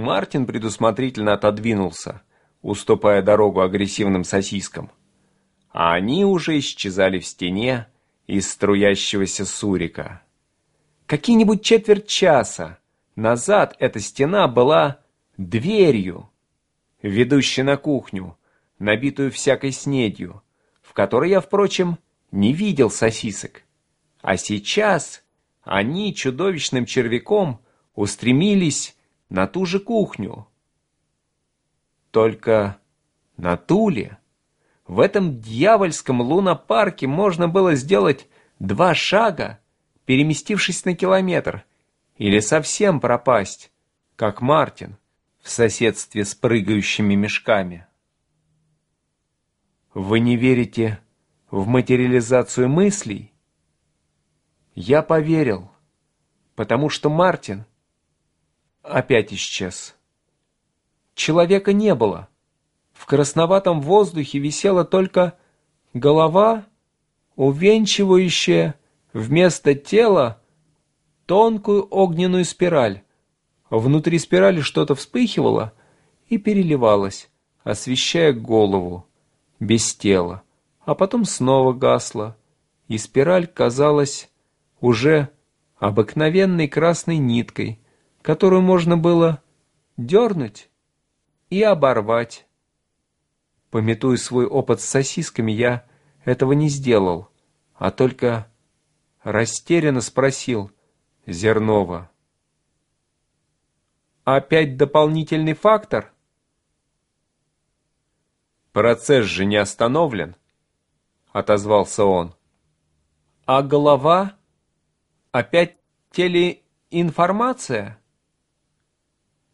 Мартин предусмотрительно отодвинулся, уступая дорогу агрессивным сосискам. А они уже исчезали в стене из струящегося сурика. Какие-нибудь четверть часа назад эта стена была дверью, ведущей на кухню, набитую всякой снедью, в которой я, впрочем, не видел сосисок. А сейчас они чудовищным червяком устремились на ту же кухню. Только на Туле, в этом дьявольском лунопарке можно было сделать два шага, переместившись на километр, или совсем пропасть, как Мартин в соседстве с прыгающими мешками. Вы не верите в материализацию мыслей? Я поверил, потому что Мартин опять исчез. Человека не было. В красноватом воздухе висела только голова, увенчивающая вместо тела тонкую огненную спираль. Внутри спирали что-то вспыхивало и переливалось, освещая голову, без тела, а потом снова гасло, и спираль казалась уже обыкновенной красной ниткой, которую можно было дернуть и оборвать. Пометуя свой опыт с сосисками, я этого не сделал, а только растерянно спросил Зернова. «Опять дополнительный фактор?» «Процесс же не остановлен», — отозвался он. «А голова? Опять телеинформация?»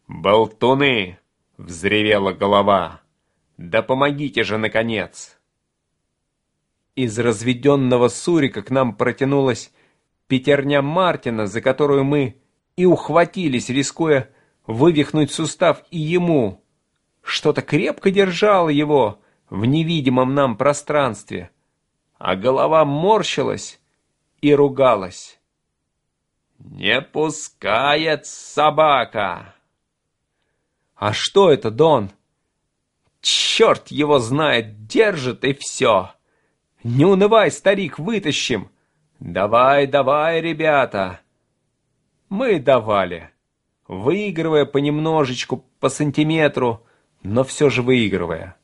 «Болтуны!» — взревела голова. «Да помогите же, наконец!» Из разведенного сурика к нам протянулась пятерня Мартина, за которую мы и ухватились, рискуя вывихнуть сустав и ему. Что-то крепко держало его в невидимом нам пространстве, а голова морщилась и ругалась. «Не пускает собака!» «А что это, Дон?» «Черт его знает, держит и все!» «Не унывай, старик, вытащим!» «Давай, давай, ребята!» Мы давали, выигрывая понемножечку, по сантиметру, но все же выигрывая.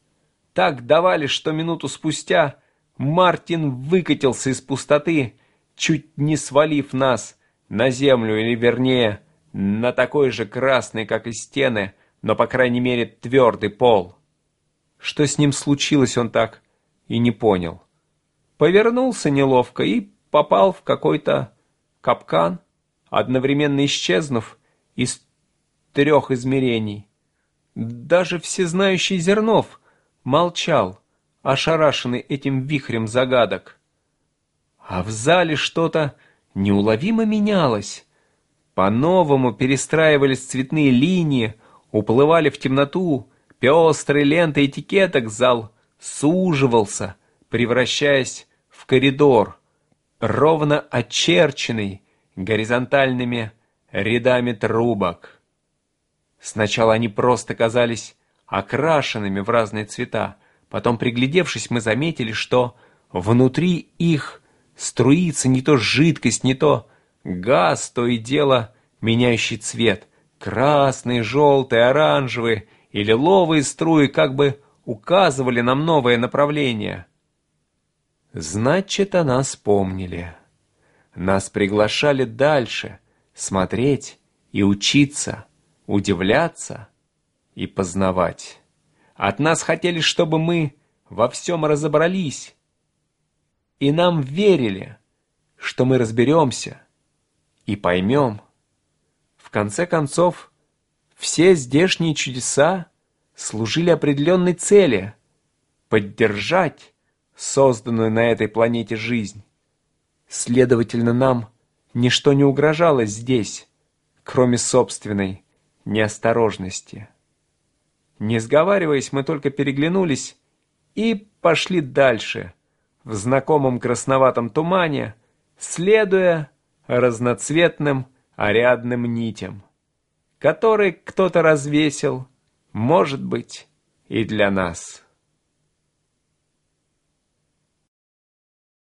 Так давали, что минуту спустя Мартин выкатился из пустоты, чуть не свалив нас на землю, или вернее, на такой же красный, как и стены, но, по крайней мере, твердый пол. Что с ним случилось, он так и не понял. Повернулся неловко и попал в какой-то капкан, одновременно исчезнув из трех измерений. Даже всезнающий Зернов молчал, ошарашенный этим вихрем загадок. А в зале что-то неуловимо менялось. По-новому перестраивались цветные линии, уплывали в темноту, пестрые ленты этикеток зал суживался, превращаясь в коридор, ровно очерченный горизонтальными рядами трубок. Сначала они просто казались окрашенными в разные цвета, потом, приглядевшись, мы заметили, что внутри их струится не то жидкость, не то газ, то и дело меняющий цвет — Красные, желтые, оранжевые и лиловые струи как бы указывали нам новое направление. Значит, о нас помнили. Нас приглашали дальше, смотреть и учиться, удивляться и познавать. От нас хотели, чтобы мы во всем разобрались. И нам верили, что мы разберемся и поймем, конце концов, все здешние чудеса служили определенной цели — поддержать созданную на этой планете жизнь. Следовательно, нам ничто не угрожало здесь, кроме собственной неосторожности. Не сговариваясь, мы только переглянулись и пошли дальше, в знакомом красноватом тумане, следуя разноцветным Ариадным нитям. который кто-то развесил, может быть, и для нас.